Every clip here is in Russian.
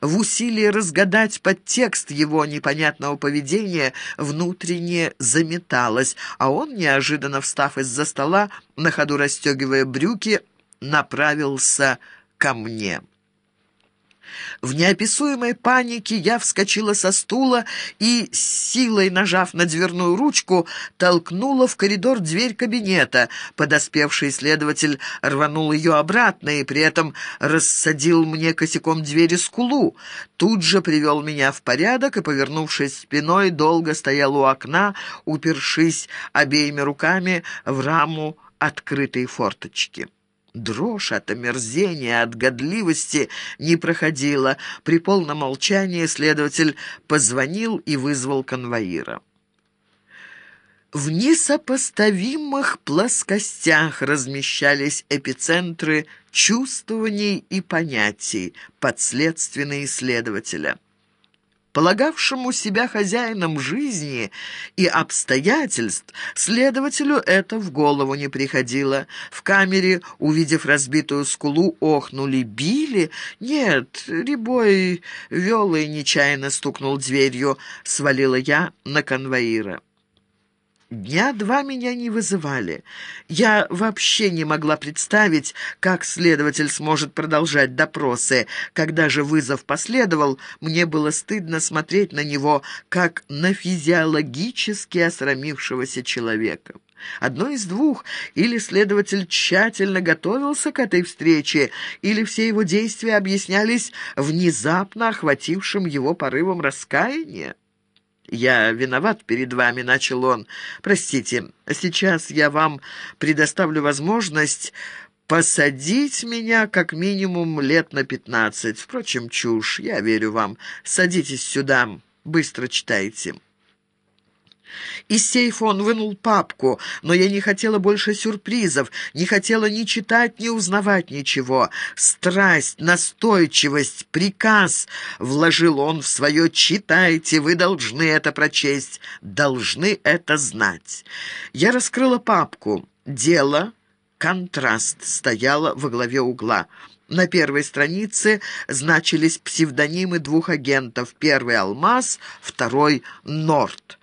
в усилии разгадать подтекст его непонятного поведения, внутренне заметалась, а он, неожиданно встав из-за стола, на ходу расстегивая брюки, направился ко мне. В неописуемой панике я вскочила со стула и, силой нажав на дверную ручку, толкнула в коридор дверь кабинета. Подоспевший следователь рванул ее обратно и при этом рассадил мне косяком двери скулу. Тут же привел меня в порядок и, повернувшись спиной, долго стоял у окна, упершись обеими руками в раму открытой форточки. Дрожь от омерзения, от годливости не проходила. При полном молчании следователь позвонил и вызвал конвоира. В несопоставимых плоскостях размещались эпицентры чувствований и понятий подследственные следователя полагавшему себя хозяином жизни и обстоятельств, следователю это в голову не приходило. В камере, увидев разбитую скулу, охнули, били. Нет, Рябой вел и нечаянно стукнул дверью, свалила я на конвоира. Дня два меня не вызывали. Я вообще не могла представить, как следователь сможет продолжать допросы. Когда же вызов последовал, мне было стыдно смотреть на него, как на физиологически осрамившегося человека. Одно из двух. Или следователь тщательно готовился к этой встрече, или все его действия объяснялись внезапно охватившим его порывом раскаяния. «Я виноват перед вами», — начал он. «Простите, сейчас я вам предоставлю возможность посадить меня как минимум лет на пятнадцать. Впрочем, чушь, я верю вам. Садитесь сюда, быстро читайте». Из сейфа он вынул папку, но я не хотела больше сюрпризов, не хотела ни читать, ни узнавать ничего. Страсть, настойчивость, приказ вложил он в свое «читайте, вы должны это прочесть, должны это знать». Я раскрыла папку. Дело «Контраст» стояло во главе угла. На первой странице значились псевдонимы двух агентов. Первый «Алмаз», второй «Норд».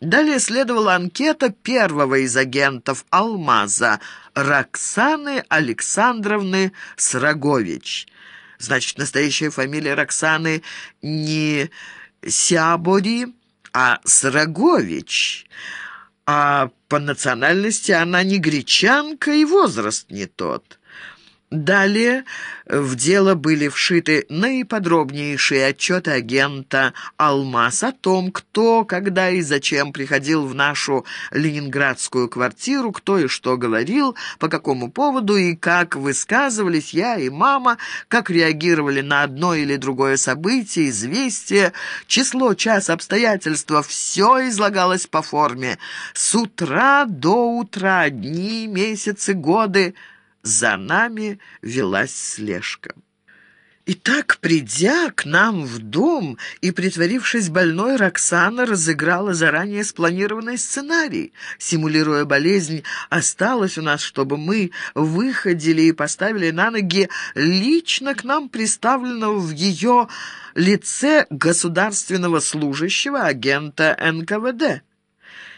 Далее следовала анкета первого из агентов «Алмаза» Роксаны Александровны Срагович. Значит, настоящая фамилия Роксаны не Сябори, а Срагович. А по национальности она не гречанка и возраст не тот. Далее в дело были вшиты наиподробнейшие отчеты агента «Алмаз» о том, кто, когда и зачем приходил в нашу ленинградскую квартиру, кто и что говорил, по какому поводу и как высказывались я и мама, как реагировали на одно или другое событие, известие, число, час, обстоятельства, все излагалось по форме. С утра до утра, дни, месяцы, годы – за нами велась слежка. Итак, придя к нам в дом и притворившись больной, Роксана разыграла заранее спланированный сценарий. Симулируя болезнь, осталось у нас, чтобы мы выходили и поставили на ноги лично к нам представленного в ее лице государственного служащего агента НКВД.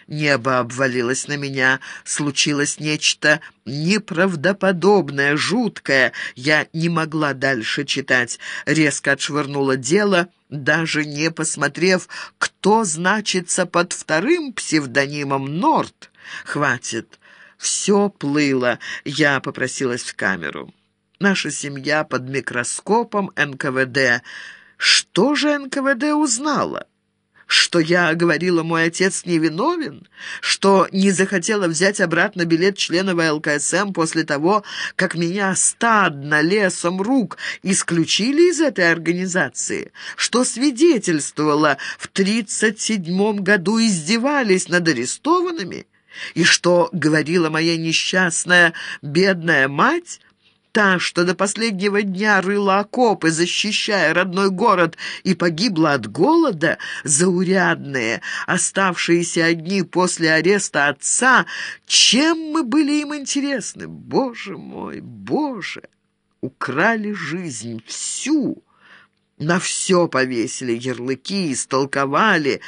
Небо обвалилось на меня. Случилось нечто неправдоподобное, жуткое. Я не могла дальше читать. Резко отшвырнула дело, даже не посмотрев, кто значится под вторым псевдонимом Норт. Хватит. Все плыло. Я попросилась в камеру. Наша семья под микроскопом НКВД. Что же НКВД узнала? Что я говорила, мой отец невиновен, что не захотела взять обратно билет члена ВЛКСМ после того, как меня стадно лесом рук исключили из этой организации, что свидетельствовала в 37 году издевались над арестованными, и что говорила моя несчастная бедная мать, Та, что до последнего дня рыла окопы, защищая родной город, и погибла от голода, заурядные, оставшиеся одни после ареста отца, чем мы были им интересны? Боже мой, Боже! Украли жизнь всю, На все повесили ярлыки, истолковали,